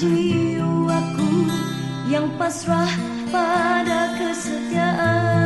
jiwaku yang pasrah pada kesetiaan.